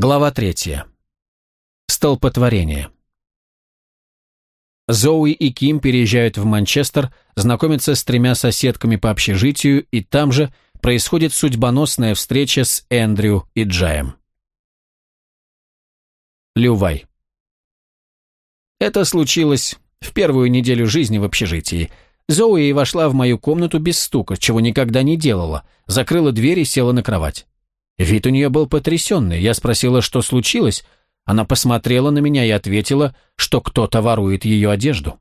Глава третья. Столпотворение. Зоуи и Ким переезжают в Манчестер, знакомятся с тремя соседками по общежитию, и там же происходит судьбоносная встреча с Эндрю и Джаем. Лювай. Это случилось в первую неделю жизни в общежитии. Зоуи вошла в мою комнату без стука, чего никогда не делала, закрыла дверь и села на кровать. Вид у нее был потрясенный. Я спросила, что случилось. Она посмотрела на меня и ответила, что кто-то ворует ее одежду.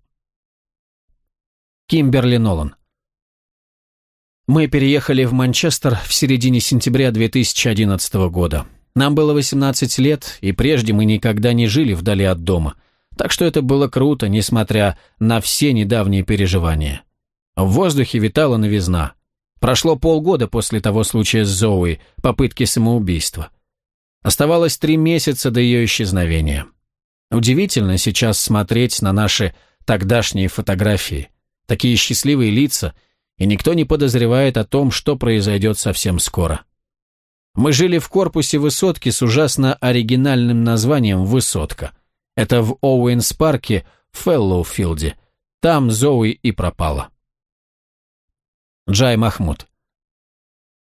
Кимберли Нолан Мы переехали в Манчестер в середине сентября 2011 года. Нам было 18 лет, и прежде мы никогда не жили вдали от дома. Так что это было круто, несмотря на все недавние переживания. В воздухе витала новизна. Прошло полгода после того случая с Зоуи, попытки самоубийства. Оставалось три месяца до ее исчезновения. Удивительно сейчас смотреть на наши тогдашние фотографии. Такие счастливые лица, и никто не подозревает о том, что произойдет совсем скоро. Мы жили в корпусе высотки с ужасно оригинальным названием «Высотка». Это в Оуэнс-парке, в Феллоуфилде. Там Зоуи и пропала. Джай Махмуд.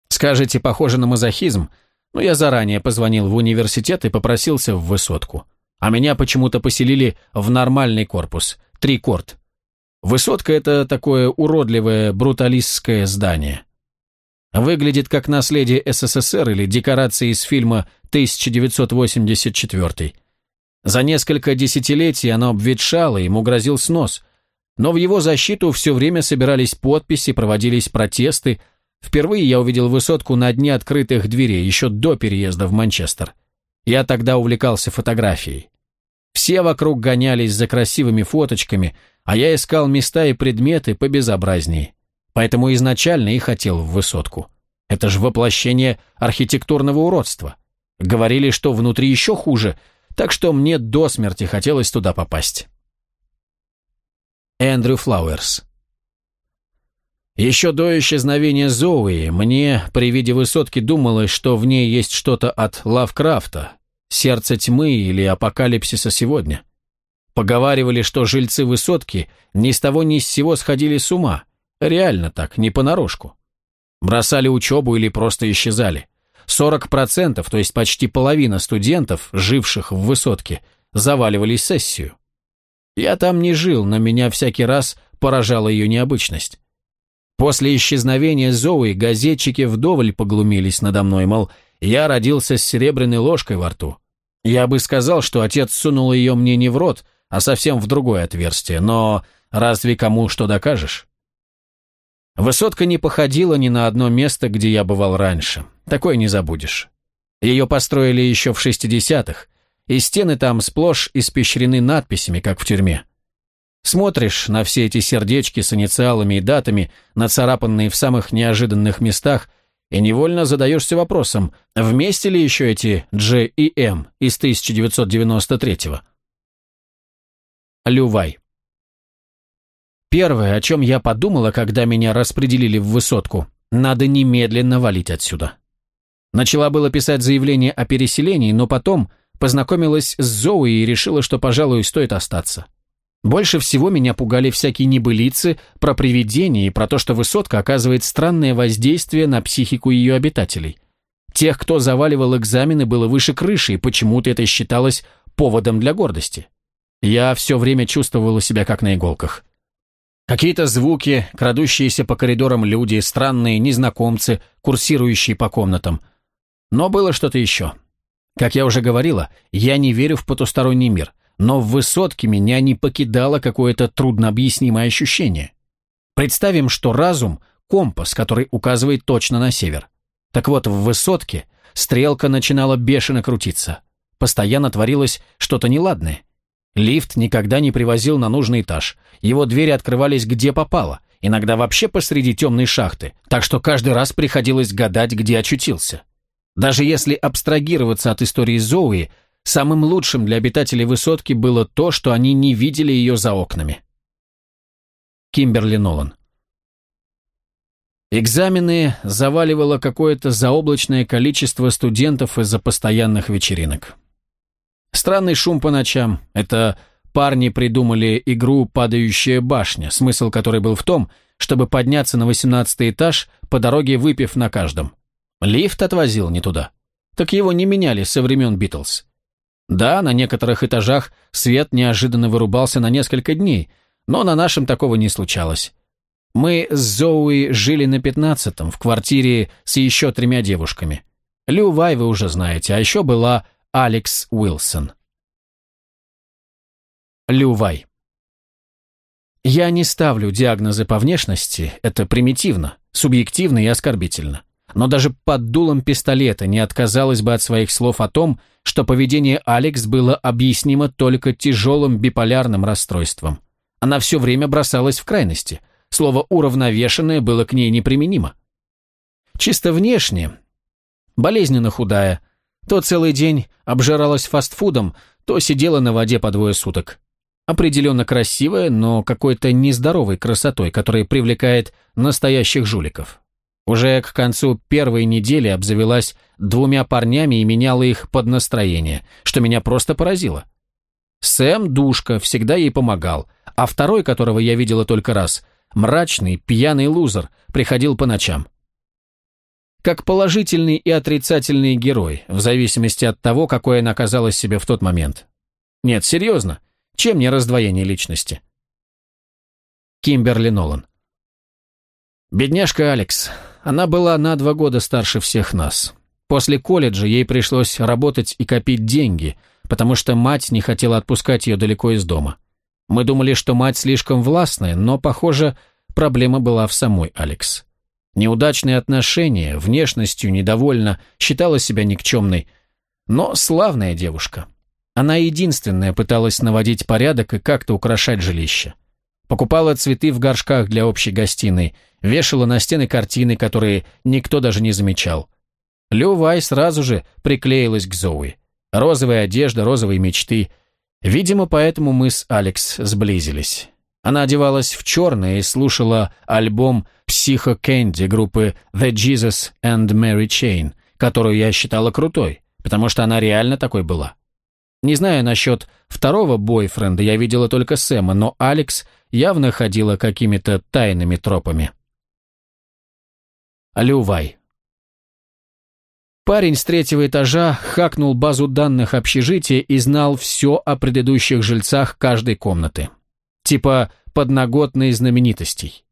Скажете, похоже на мазохизм, но я заранее позвонил в университет и попросился в высотку. А меня почему-то поселили в нормальный корпус, трикорд. Высотка – это такое уродливое бруталистское здание. Выглядит как наследие СССР или декорации из фильма 1984. За несколько десятилетий оно обветшало, ему грозил снос – но в его защиту все время собирались подписи, проводились протесты. Впервые я увидел высотку на дне открытых дверей, еще до переезда в Манчестер. Я тогда увлекался фотографией. Все вокруг гонялись за красивыми фоточками, а я искал места и предметы побезобразнее. Поэтому изначально и хотел в высотку. Это же воплощение архитектурного уродства. Говорили, что внутри еще хуже, так что мне до смерти хотелось туда попасть. Эндрю Флауэрс. Еще до исчезновения Зоуи мне при виде высотки думалось, что в ней есть что-то от Лавкрафта, «Сердце тьмы» или «Апокалипсиса сегодня». Поговаривали, что жильцы высотки ни с того ни с сего сходили с ума. Реально так, не понарошку. Бросали учебу или просто исчезали. 40%, то есть почти половина студентов, живших в высотке, заваливали сессию. Я там не жил, но меня всякий раз поражала ее необычность. После исчезновения Зои газетчики вдоволь поглумились надо мной, мол, я родился с серебряной ложкой во рту. Я бы сказал, что отец сунул ее мне не в рот, а совсем в другое отверстие, но разве кому что докажешь? Высотка не походила ни на одно место, где я бывал раньше. Такое не забудешь. Ее построили еще в 60-х, и стены там сплошь испещрены надписями, как в тюрьме. Смотришь на все эти сердечки с инициалами и датами, нацарапанные в самых неожиданных местах, и невольно задаешься вопросом, вместе ли еще эти Дж и М из 1993-го? Лювай. Первое, о чем я подумала, когда меня распределили в высотку, надо немедленно валить отсюда. Начала было писать заявление о переселении, но потом познакомилась с Зоуи и решила, что, пожалуй, стоит остаться. Больше всего меня пугали всякие небылицы про привидения и про то, что высотка оказывает странное воздействие на психику ее обитателей. Тех, кто заваливал экзамены, было выше крыши, и почему-то это считалось поводом для гордости. Я все время чувствовала себя как на иголках. Какие-то звуки, крадущиеся по коридорам люди, странные незнакомцы, курсирующие по комнатам. Но было что-то еще. — как я уже говорила, я не верю в потусторонний мир, но в высотке меня не покидало какое-то труднообъяснимое ощущение. Представим, что разум — компас, который указывает точно на север. Так вот, в высотке стрелка начинала бешено крутиться. Постоянно творилось что-то неладное. Лифт никогда не привозил на нужный этаж. Его двери открывались где попало, иногда вообще посреди темной шахты, так что каждый раз приходилось гадать, где очутился. Даже если абстрагироваться от истории Зоуи, самым лучшим для обитателей высотки было то, что они не видели ее за окнами. Кимберли Нолан Экзамены заваливало какое-то заоблачное количество студентов из-за постоянных вечеринок. Странный шум по ночам. Это парни придумали игру «Падающая башня», смысл которой был в том, чтобы подняться на 18 этаж, по дороге выпив на каждом. Лифт отвозил не туда. Так его не меняли со времен Битлз. Да, на некоторых этажах свет неожиданно вырубался на несколько дней, но на нашем такого не случалось. Мы с Зоуи жили на пятнадцатом, в квартире с еще тремя девушками. Лю Вай вы уже знаете, а еще была Алекс Уилсон. Лю Вай. Я не ставлю диагнозы по внешности, это примитивно, субъективно и оскорбительно но даже под дулом пистолета не отказалась бы от своих слов о том, что поведение Алекс было объяснимо только тяжелым биполярным расстройством. Она все время бросалась в крайности. Слово «уравновешенное» было к ней неприменимо. Чисто внешне, болезненно худая, то целый день обжиралась фастфудом, то сидела на воде по двое суток. Определенно красивая, но какой-то нездоровой красотой, которая привлекает настоящих жуликов. Уже к концу первой недели обзавелась двумя парнями и меняла их под настроение, что меня просто поразило. Сэм Душка всегда ей помогал, а второй, которого я видела только раз, мрачный, пьяный лузер, приходил по ночам. Как положительный и отрицательный герой, в зависимости от того, какой она казалась себе в тот момент. Нет, серьезно, чем не раздвоение личности? Кимберли Нолан. «Бедняжка Алекс, она была на два года старше всех нас. После колледжа ей пришлось работать и копить деньги, потому что мать не хотела отпускать ее далеко из дома. Мы думали, что мать слишком властная, но, похоже, проблема была в самой Алекс. Неудачные отношения, внешностью недовольна, считала себя никчемной, но славная девушка. Она единственная пыталась наводить порядок и как-то украшать жилище. Покупала цветы в горшках для общей гостиной, вешала на стены картины, которые никто даже не замечал. Лю Вай сразу же приклеилась к Зоуи. Розовая одежда, розовые мечты. Видимо, поэтому мы с Алекс сблизились. Она одевалась в черное и слушала альбом «Психо Кэнди» группы «The Jesus and Mary Chain», которую я считала крутой, потому что она реально такой была. Не знаю насчет второго бойфренда, я видела только Сэма, но Алекс явно ходила какими-то тайными тропами. Лювай. Парень с третьего этажа хакнул базу данных общежития и знал все о предыдущих жильцах каждой комнаты. Типа подноготные знаменитостей.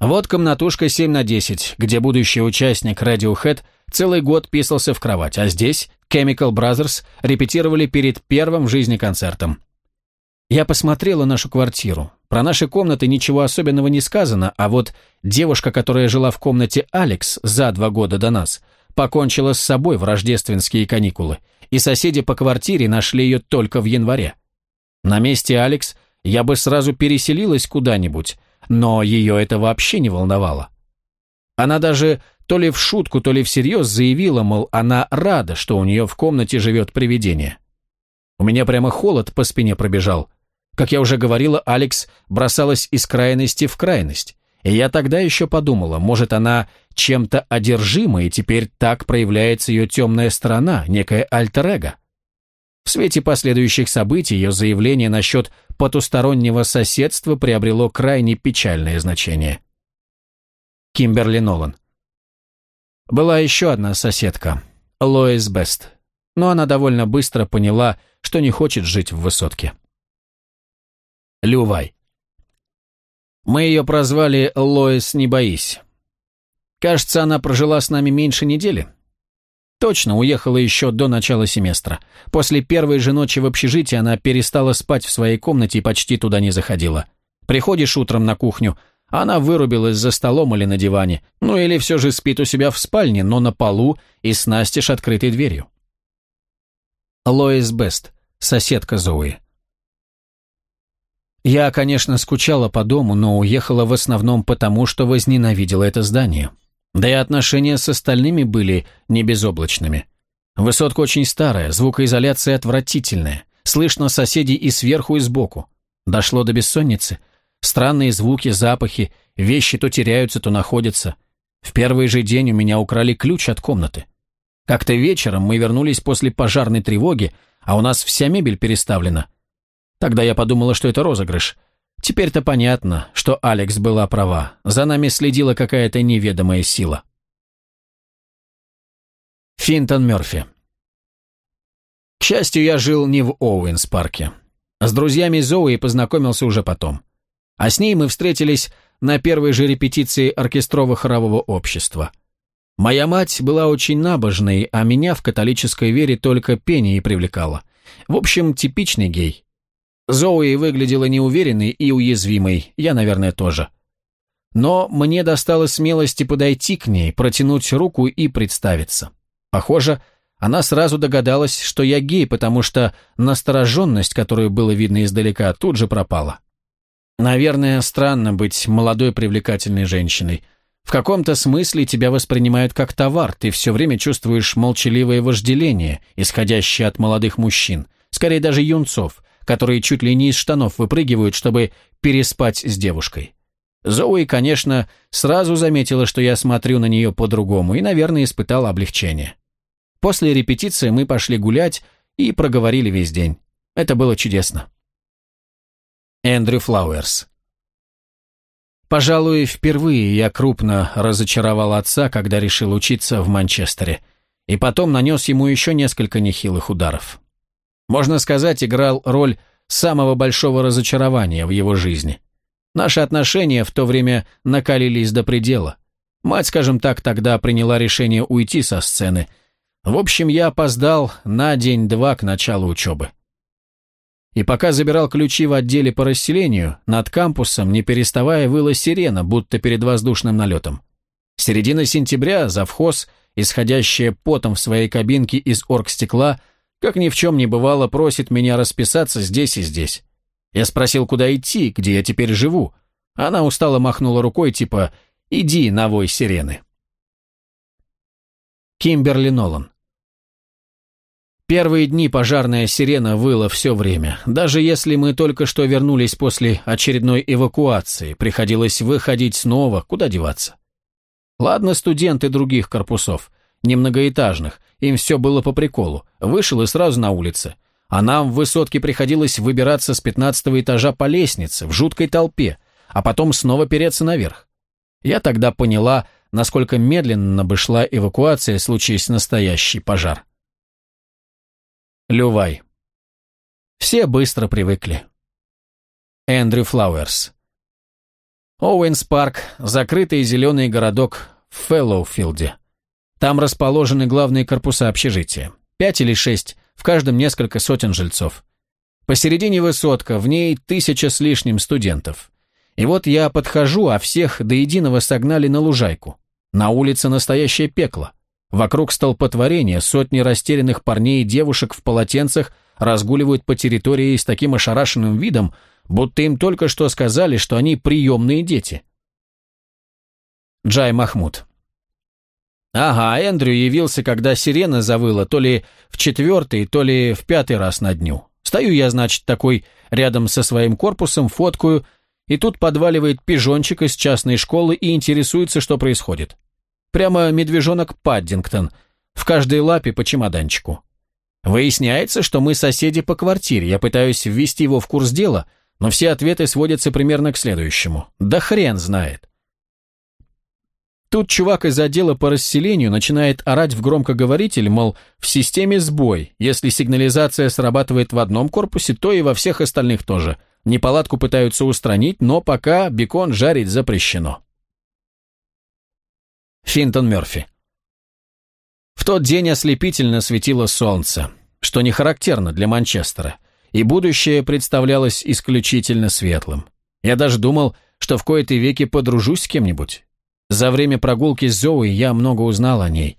Вот комнатушка 7 на 10, где будущий участник Radiohead – Целый год писался в кровать, а здесь Chemical Brothers репетировали перед первым в жизни концертом. Я посмотрела нашу квартиру. Про наши комнаты ничего особенного не сказано, а вот девушка, которая жила в комнате Алекс за два года до нас, покончила с собой в рождественские каникулы, и соседи по квартире нашли ее только в январе. На месте Алекс я бы сразу переселилась куда-нибудь, но ее это вообще не волновало. Она даже то ли в шутку, то ли всерьез заявила, мол, она рада, что у нее в комнате живет привидение. У меня прямо холод по спине пробежал. Как я уже говорила, Алекс бросалась из крайности в крайность. И я тогда еще подумала, может, она чем-то одержима, и теперь так проявляется ее темная сторона, некая альтер-эго. В свете последующих событий ее заявление насчет потустороннего соседства приобрело крайне печальное значение. Кимберли Нолан. Была еще одна соседка, Лоис Бест, но она довольно быстро поняла, что не хочет жить в высотке. Лювай. Мы ее прозвали Лоис Не Боись. Кажется, она прожила с нами меньше недели. Точно, уехала еще до начала семестра. После первой же ночи в общежитии она перестала спать в своей комнате и почти туда не заходила. Приходишь утром на кухню – она вырубилась за столом или на диване, ну или все же спит у себя в спальне, но на полу и с настежь открытой дверью. Лоис Бест, соседка Зои. Я, конечно, скучала по дому, но уехала в основном потому, что возненавидела это здание. Да и отношения с остальными были не безоблачными. Высотка очень старая, звукоизоляция отвратительная, слышно соседей и сверху, и сбоку. Дошло до бессонницы, Странные звуки, запахи, вещи то теряются, то находятся. В первый же день у меня украли ключ от комнаты. Как-то вечером мы вернулись после пожарной тревоги, а у нас вся мебель переставлена. Тогда я подумала, что это розыгрыш. Теперь-то понятно, что Алекс была права. За нами следила какая-то неведомая сила. Финтон Мёрфи К счастью, я жил не в Оуэнс-парке. С друзьями Зоуи познакомился уже потом. А с ней мы встретились на первой же репетиции оркестрово-хорового общества. Моя мать была очень набожной, а меня в католической вере только пение привлекало. В общем, типичный гей. Зоуи выглядела неуверенной и уязвимой, я, наверное, тоже. Но мне достало смелости подойти к ней, протянуть руку и представиться. Похоже, она сразу догадалась, что я гей, потому что настороженность, которую было видно издалека, тут же пропала. Наверное, странно быть молодой привлекательной женщиной. В каком-то смысле тебя воспринимают как товар, ты все время чувствуешь молчаливое вожделение, исходящее от молодых мужчин, скорее даже юнцов, которые чуть ли не из штанов выпрыгивают, чтобы переспать с девушкой. Зоуи, конечно, сразу заметила, что я смотрю на нее по-другому и, наверное, испытала облегчение. После репетиции мы пошли гулять и проговорили весь день. Это было чудесно. Эндрю Флауэрс. Пожалуй, впервые я крупно разочаровал отца, когда решил учиться в Манчестере, и потом нанес ему еще несколько нехилых ударов. Можно сказать, играл роль самого большого разочарования в его жизни. Наши отношения в то время накалились до предела. Мать, скажем так, тогда приняла решение уйти со сцены. В общем, я опоздал на день-два к началу учебы. И пока забирал ключи в отделе по расселению, над кампусом, не переставая, выла сирена, будто перед воздушным налетом. Середина сентября завхоз, исходящая потом в своей кабинке из оргстекла, как ни в чем не бывало, просит меня расписаться здесь и здесь. Я спросил, куда идти, где я теперь живу. Она устало махнула рукой, типа «Иди на вой сирены». Кимберли Нолан Первые дни пожарная сирена выла все время. Даже если мы только что вернулись после очередной эвакуации, приходилось выходить снова, куда деваться. Ладно, студенты других корпусов, немногоэтажных, им все было по приколу. Вышел и сразу на улице. А нам в высотке приходилось выбираться с пятнадцатого этажа по лестнице, в жуткой толпе, а потом снова переться наверх. Я тогда поняла, насколько медленно бы шла эвакуация, случись настоящий пожар. Лювай. Все быстро привыкли. Эндрю Флауэрс. Оуэнс Парк, закрытый зеленый городок в Фэллоуфилде. Там расположены главные корпуса общежития. Пять или шесть, в каждом несколько сотен жильцов. Посередине высотка, в ней тысяча с лишним студентов. И вот я подхожу, а всех до единого согнали на лужайку. На улице настоящее пекло. Вокруг столпотворения сотни растерянных парней и девушек в полотенцах разгуливают по территории с таким ошарашенным видом, будто им только что сказали, что они приемные дети. Джай Махмуд. Ага, Эндрю явился, когда сирена завыла, то ли в четвертый, то ли в пятый раз на дню. Стою я, значит, такой рядом со своим корпусом, фоткую, и тут подваливает пижончик из частной школы и интересуется, что происходит. Прямо медвежонок Паддингтон. В каждой лапе по чемоданчику. Выясняется, что мы соседи по квартире. Я пытаюсь ввести его в курс дела, но все ответы сводятся примерно к следующему. Да хрен знает. Тут чувак из отдела по расселению начинает орать в громкоговоритель, мол, в системе сбой. Если сигнализация срабатывает в одном корпусе, то и во всех остальных тоже. Неполадку пытаются устранить, но пока бекон жарить запрещено. Финтон Мёрфи. В тот день ослепительно светило солнце, что не характерно для Манчестера, и будущее представлялось исключительно светлым. Я даже думал, что в кои-то веки подружусь с кем-нибудь. За время прогулки с Зоей я много узнал о ней.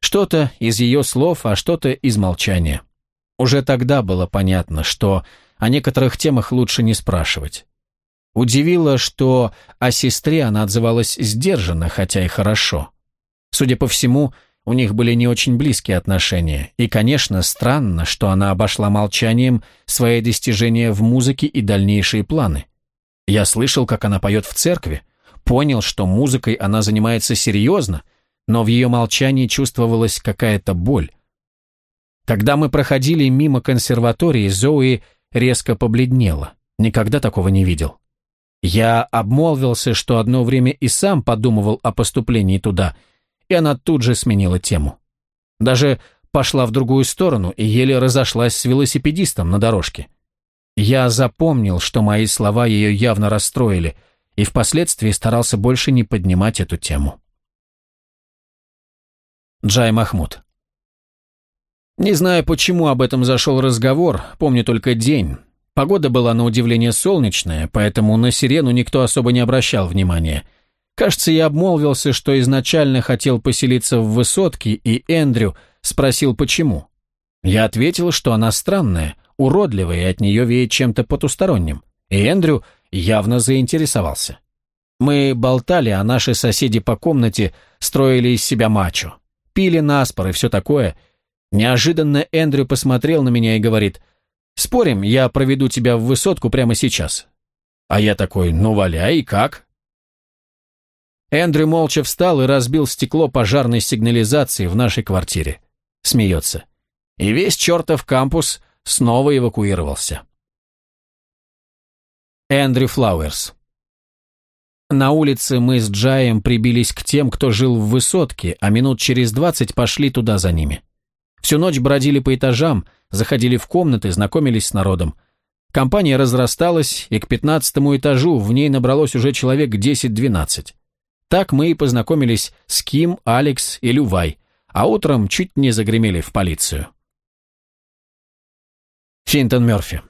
Что-то из ее слов, а что-то из молчания. Уже тогда было понятно, что о некоторых темах лучше не спрашивать. Удивило, что о сестре она отзывалась сдержанно, хотя и хорошо. Судя по всему, у них были не очень близкие отношения, и, конечно, странно, что она обошла молчанием свои достижения в музыке и дальнейшие планы. Я слышал, как она поет в церкви, понял, что музыкой она занимается серьезно, но в ее молчании чувствовалась какая-то боль. Когда мы проходили мимо консерватории, Зои резко побледнела. Никогда такого не видел. Я обмолвился, что одно время и сам подумывал о поступлении туда, и она тут же сменила тему. Даже пошла в другую сторону и еле разошлась с велосипедистом на дорожке. Я запомнил, что мои слова ее явно расстроили, и впоследствии старался больше не поднимать эту тему. Джай Махмуд Не знаю, почему об этом зашел разговор, помню только день, Погода была на удивление солнечная, поэтому на сирену никто особо не обращал внимания. Кажется, я обмолвился, что изначально хотел поселиться в высотке, и Эндрю спросил, почему. Я ответил, что она странная, уродливая, и от нее веет чем-то потусторонним. И Эндрю явно заинтересовался. Мы болтали, а наши соседи по комнате строили из себя мачо. Пили наспор и все такое. Неожиданно Эндрю посмотрел на меня и говорит – Спорим, я проведу тебя в высотку прямо сейчас. А я такой, ну валяй, и как? Эндрю молча встал и разбил стекло пожарной сигнализации в нашей квартире. Смеется. И весь чертов кампус снова эвакуировался. Эндрю Флауэрс на улице мы с Джаем прибились к тем, кто жил в высотке, а минут через двадцать пошли туда за ними. Всю ночь бродили по этажам, заходили в комнаты, знакомились с народом. Компания разрасталась, и к пятнадцатому этажу в ней набралось уже человек 10-12. Так мы и познакомились с Ким, Алекс и Лювай, а утром чуть не загремели в полицию. Финтон Мёрфи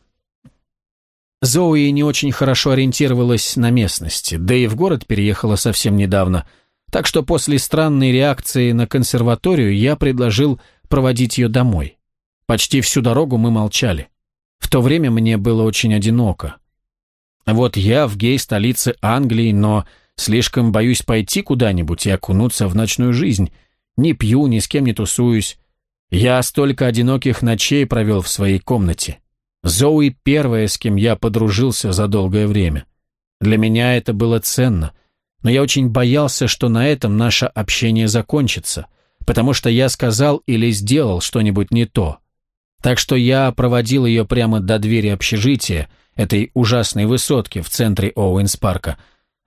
Зоуи не очень хорошо ориентировалась на местности, да и в город переехала совсем недавно, так что после странной реакции на консерваторию я предложил проводить ее домой. Почти всю дорогу мы молчали. В то время мне было очень одиноко. Вот я в гей-столице Англии, но слишком боюсь пойти куда-нибудь и окунуться в ночную жизнь. Не пью, ни с кем не тусуюсь. Я столько одиноких ночей провел в своей комнате. Зоуи первая, с кем я подружился за долгое время. Для меня это было ценно, но я очень боялся, что на этом наше общение закончится – потому что я сказал или сделал что-нибудь не то. Так что я проводил ее прямо до двери общежития, этой ужасной высотки в центре Оуэнс-парка,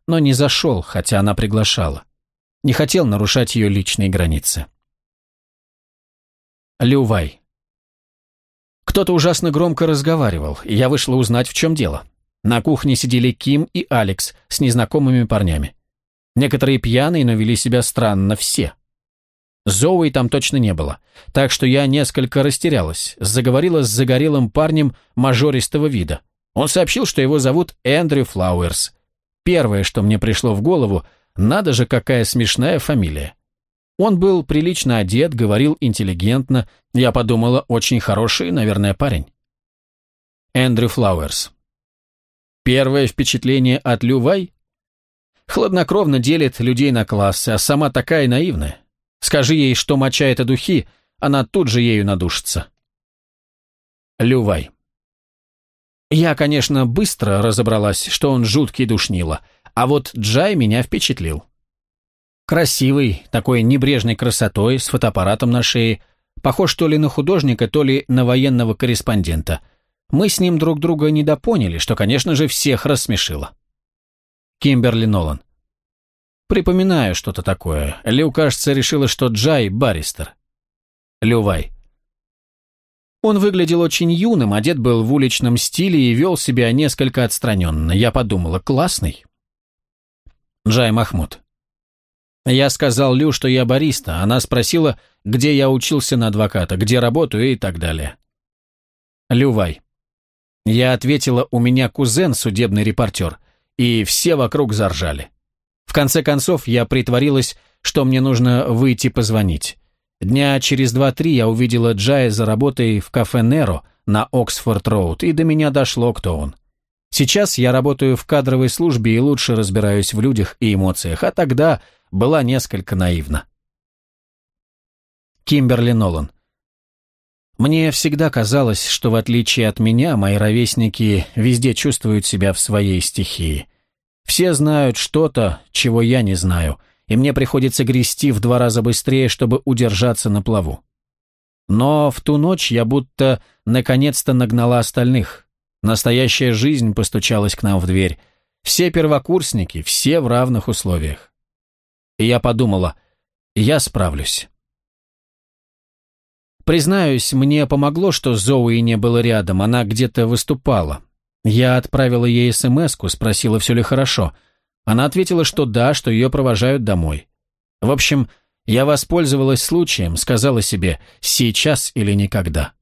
но не зашел, хотя она приглашала. Не хотел нарушать ее личные границы. Лювай. Кто-то ужасно громко разговаривал, и я вышла узнать, в чем дело. На кухне сидели Ким и Алекс с незнакомыми парнями. Некоторые пьяные, но вели себя странно все. Зоуи там точно не было. Так что я несколько растерялась, заговорила с загорелым парнем мажористого вида. Он сообщил, что его зовут Эндрю Флауэрс. Первое, что мне пришло в голову, надо же, какая смешная фамилия. Он был прилично одет, говорил интеллигентно. Я подумала, очень хороший, наверное, парень. Эндрю Флауэрс. Первое впечатление от Лювай? Хладнокровно делит людей на классы, а сама такая наивная. Скажи ей, что моча — это духи, она тут же ею надушится. Лювай. Я, конечно, быстро разобралась, что он жуткий душнило, а вот Джай меня впечатлил. Красивый, такой небрежной красотой, с фотоаппаратом на шее, похож то ли на художника, то ли на военного корреспондента. Мы с ним друг друга недопоняли, что, конечно же, всех рассмешило. Кимберли Нолан. Припоминаю что-то такое. Лю, кажется, решила, что Джай – баристер. Лювай. Он выглядел очень юным, одет был в уличном стиле и вел себя несколько отстраненно. Я подумала, классный. Джай Махмуд. Я сказал Лю, что я бариста. Она спросила, где я учился на адвоката, где работаю и так далее. Лювай. Я ответила, у меня кузен, судебный репортер, и все вокруг заржали. В конце концов, я притворилась, что мне нужно выйти позвонить. Дня через два-три я увидела Джая за работой в кафе «Неро» на Оксфорд-Роуд, и до меня дошло, кто он. Сейчас я работаю в кадровой службе и лучше разбираюсь в людях и эмоциях, а тогда была несколько наивна. Кимберли Нолан. Мне всегда казалось, что в отличие от меня, мои ровесники везде чувствуют себя в своей стихии. Все знают что-то, чего я не знаю, и мне приходится грести в два раза быстрее, чтобы удержаться на плаву. Но в ту ночь я будто наконец-то нагнала остальных. Настоящая жизнь постучалась к нам в дверь. Все первокурсники, все в равных условиях. И я подумала, я справлюсь. Признаюсь, мне помогло, что Зоуи не было рядом, она где-то выступала. Я отправила ей смс спросила, все ли хорошо. Она ответила, что да, что ее провожают домой. В общем, я воспользовалась случаем, сказала себе «сейчас или никогда».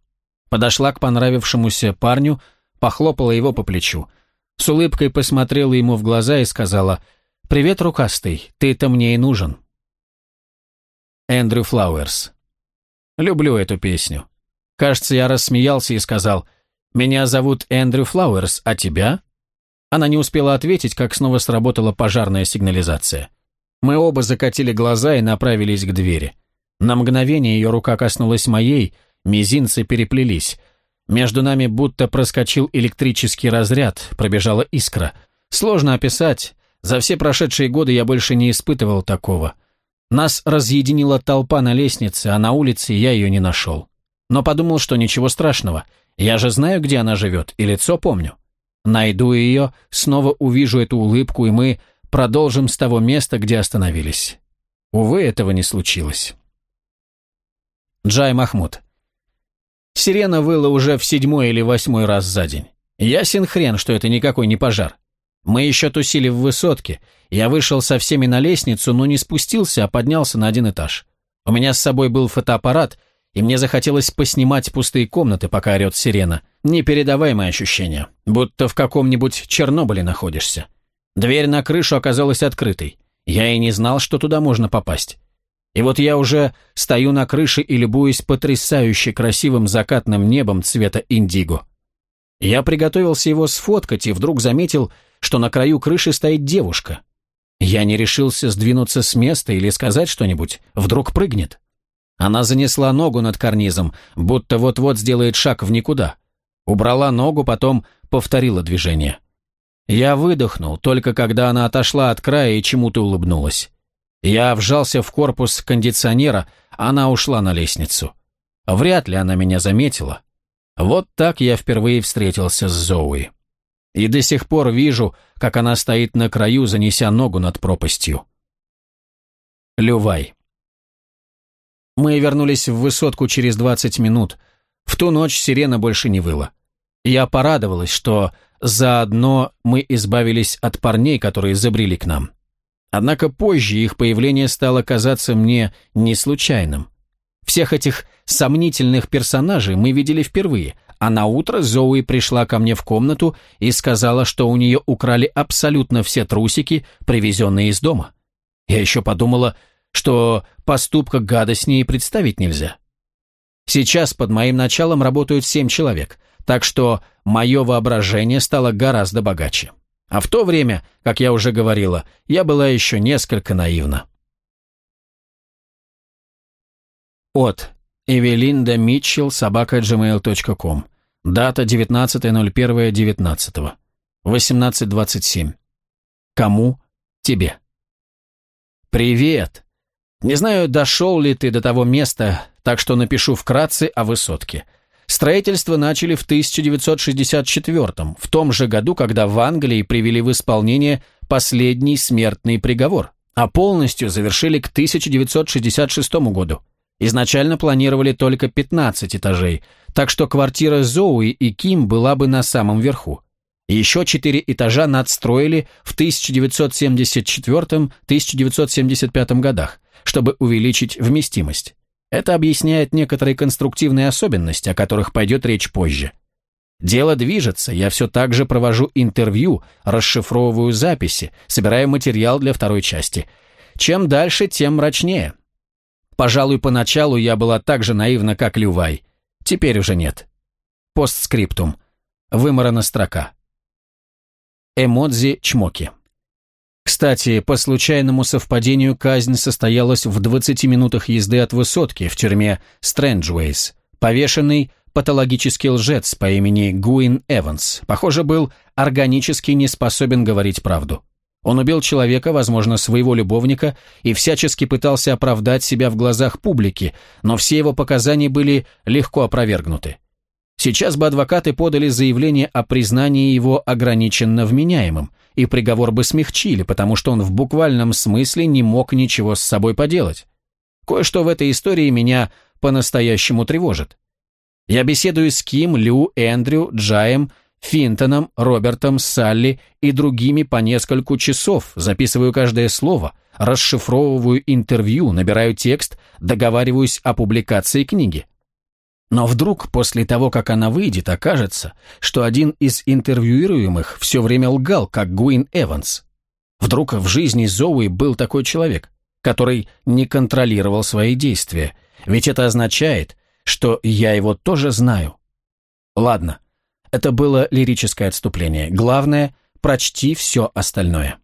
Подошла к понравившемуся парню, похлопала его по плечу. С улыбкой посмотрела ему в глаза и сказала «Привет, рукастый, ты-то мне и нужен». Эндрю Флауэрс. Люблю эту песню. Кажется, я рассмеялся и сказал «Привет». «Меня зовут Эндрю Флауэрс, а тебя?» Она не успела ответить, как снова сработала пожарная сигнализация. Мы оба закатили глаза и направились к двери. На мгновение ее рука коснулась моей, мизинцы переплелись. Между нами будто проскочил электрический разряд, пробежала искра. Сложно описать. За все прошедшие годы я больше не испытывал такого. Нас разъединила толпа на лестнице, а на улице я ее не нашел. Но подумал, что ничего страшного — я же знаю, где она живет, и лицо помню. Найду ее, снова увижу эту улыбку, и мы продолжим с того места, где остановились. Увы, этого не случилось. Джай Махмуд. Сирена выла уже в седьмой или восьмой раз за день. Ясен хрен, что это никакой не пожар. Мы еще тусили в высотке. Я вышел со всеми на лестницу, но не спустился, а поднялся на один этаж. У меня с собой был фотоаппарат — и мне захотелось поснимать пустые комнаты, пока орёт сирена. Непередаваемое ощущение, будто в каком-нибудь Чернобыле находишься. Дверь на крышу оказалась открытой. Я и не знал, что туда можно попасть. И вот я уже стою на крыше и любуюсь потрясающе красивым закатным небом цвета индиго. Я приготовился его сфоткать и вдруг заметил, что на краю крыши стоит девушка. Я не решился сдвинуться с места или сказать что-нибудь, вдруг прыгнет. Она занесла ногу над карнизом, будто вот-вот сделает шаг в никуда. Убрала ногу, потом повторила движение. Я выдохнул, только когда она отошла от края и чему-то улыбнулась. Я вжался в корпус кондиционера, она ушла на лестницу. Вряд ли она меня заметила. Вот так я впервые встретился с Зоуи. И до сих пор вижу, как она стоит на краю, занеся ногу над пропастью. Лювай. Мы вернулись в высотку через 20 минут. В ту ночь сирена больше не выла. Я порадовалась, что заодно мы избавились от парней, которые забрели к нам. Однако позже их появление стало казаться мне не случайным. Всех этих сомнительных персонажей мы видели впервые, а на утро Зоуи пришла ко мне в комнату и сказала, что у нее украли абсолютно все трусики, привезенные из дома. Я еще подумала, что поступка гадостнее представить нельзя. Сейчас под моим началом работают семь человек, так что мое воображение стало гораздо богаче. А в то время, как я уже говорила, я была еще несколько наивна. От Эвелинда Митчелл, собака gmail.com. Дата 19.01.19. 18.27. Кому? Тебе. «Привет!» Не знаю, дошел ли ты до того места, так что напишу вкратце о высотке. Строительство начали в 1964 в том же году, когда в Англии привели в исполнение последний смертный приговор, а полностью завершили к 1966 году. Изначально планировали только 15 этажей, так что квартира Зоуи и Ким была бы на самом верху. Еще четыре этажа надстроили в 1974-1975 годах чтобы увеличить вместимость. Это объясняет некоторые конструктивные особенности, о которых пойдет речь позже. Дело движется, я все так же провожу интервью, расшифровываю записи, собираю материал для второй части. Чем дальше, тем мрачнее. Пожалуй, поначалу я была так же наивна, как Лювай. Теперь уже нет. Постскриптум. Вымарана строка. Эмодзи чмоки. Кстати, по случайному совпадению казнь состоялась в 20 минутах езды от высотки в тюрьме Стрэнджуэйс. Повешенный патологический лжец по имени Гуин Эванс, похоже, был органически не способен говорить правду. Он убил человека, возможно, своего любовника, и всячески пытался оправдать себя в глазах публики, но все его показания были легко опровергнуты. Сейчас бы адвокаты подали заявление о признании его ограниченно вменяемым, и приговор бы смягчили, потому что он в буквальном смысле не мог ничего с собой поделать. Кое-что в этой истории меня по-настоящему тревожит. Я беседую с Ким, Лю, Эндрю, Джаем, Финтоном, Робертом, Салли и другими по нескольку часов, записываю каждое слово, расшифровываю интервью, набираю текст, договариваюсь о публикации книги. Но вдруг, после того, как она выйдет, окажется, что один из интервьюируемых все время лгал, как Гуин Эванс. Вдруг в жизни Зоуи был такой человек, который не контролировал свои действия. Ведь это означает, что я его тоже знаю. Ладно, это было лирическое отступление. Главное, прочти все остальное.